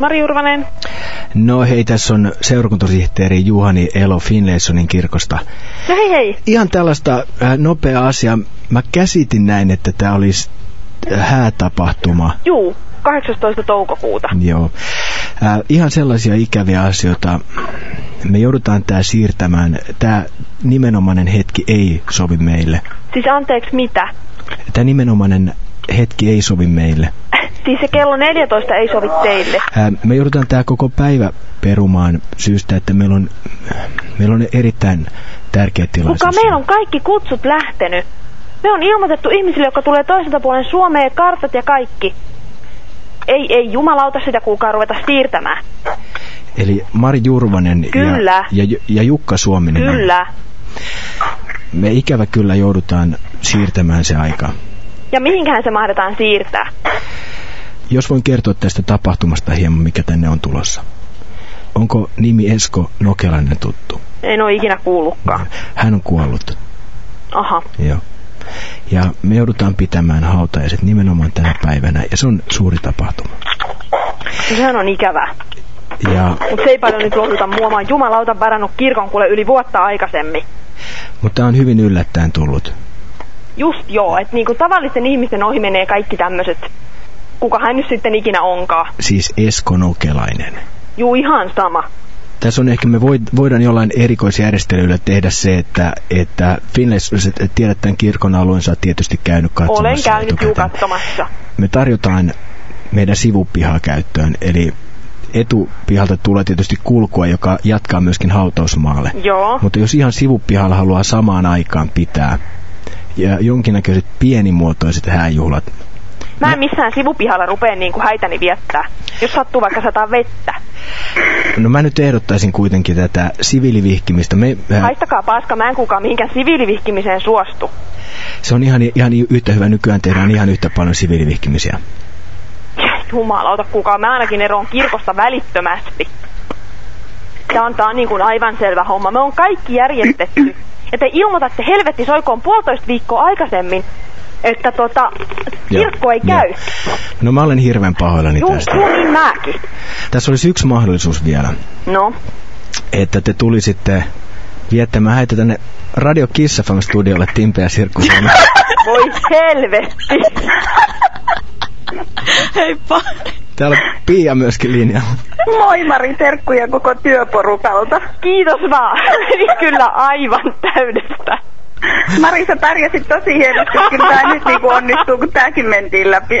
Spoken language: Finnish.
Mari Jurvanen. No hei, tässä on seurakuntasihteeri Juhani Elo Finlaysonin kirkosta. No hei hei. Ihan tällaista äh, nopeaa asiaa. Mä käsitin näin, että tämä olisi äh, häätapahtuma. Juu, 18. toukokuuta. Joo. Äh, ihan sellaisia ikäviä asioita. Me joudutaan tämä siirtämään. Tämä nimenomainen hetki ei sovi meille. Siis anteeksi mitä? Tämä nimenomainen hetki ei sovi meille. Siis se kello 14 ei sovi teille. Ää, me joudutaan tämä koko päivä perumaan syystä, että meillä on, meillä on erittäin tärkeä tilaisuus. Kuka meillä on kaikki kutsut lähtenyt. Me on ilmoitettu ihmisille, jotka tulee toiselta puolen Suomeen, kartat ja kaikki. Ei, ei jumalauta sitä kuulkaa ruveta siirtämään. Eli Mari Jurvanen Kyllä. Ja, ja, ja Jukka Suominen. Kyllä. Me ikävä kyllä joudutaan siirtämään se aika. Ja mihinkähän se mahdetaan siirtää? Jos voin kertoa tästä tapahtumasta hieman, mikä tänne on tulossa. Onko nimi Esko Nokelainen tuttu? En ole ikinä kuullutkaan. Hän on kuollut. Aha. Joo. Ja me joudutaan pitämään hautajaiset nimenomaan tänä päivänä, ja se on suuri tapahtuma. Sehän on ikävää. Ja, Mutta se ei paljon nyt lohduta mua. Mä oon jumalauta varannut kirkon kuule yli vuotta aikaisemmin. mutta tämä on hyvin yllättäen tullut. Just joo, että niinku tavallisten ihmisten ohi menee kaikki tämmöiset. Kuka hän nyt sitten ikinä onkaan. Siis Esko Nokelainen. Juu, ihan sama. Tässä on ehkä me void, voidaan jollain erikoisjärjestelyillä tehdä se, että, että finlandilaiset tiedät tämän kirkon alueen, sä oot tietysti käynyt katsomassa. Olen käynyt juu katsomassa. Me tarjotaan meidän sivupihaa käyttöön, eli etupihalta tulee tietysti kulkua, joka jatkaa myöskin hautausmaalle. Joo. Mutta jos ihan sivupihalla haluaa samaan aikaan pitää ja jonkinnäköiset pienimuotoiset hääjuhlat, Mä en missään sivupihalla rupea niinku häitäni viettää. Jos sattuu vaikka sataa vettä. no mä nyt ehdottaisin kuitenkin tätä siviilivihkimistä. Me, äh, Haistakaa paska, mä en kukaan mihinkään siviilivihkimiseen suostu. se on ihan, ihan yhtä hyvä nykyään tehdään ihan yhtä paljon siviilivihkimisiä. Jumalauta kukaan, mä ainakin eroon kirkosta välittömästi. Tää on, tää on niin kuin aivan selvä homma. Me on kaikki järjestetty. Ja te ilmoitatte helvetti soikoon puolitoista viikkoa aikaisemmin, että tota, kirkko ei Joo. käy. No mä olen hirveän pahoillani Juu, tästä. juu, niin mäkin. Tässä olisi yksi mahdollisuus vielä, No, että te tulisitte viettämään häitä tänne Radio Kiss FM studiolle Timpe ja Sirkku voi helvetti. Heippa. Täällä on Pia myöskin linjalla. Moi Mari, terkkuja koko työporukalta. Kiitos vaan. Kyllä aivan täydestä. Mari, sä pärjäsit tosi hienosti, kyllä tää nyt niinku onnistuu, kun tääkin mentiin läpi.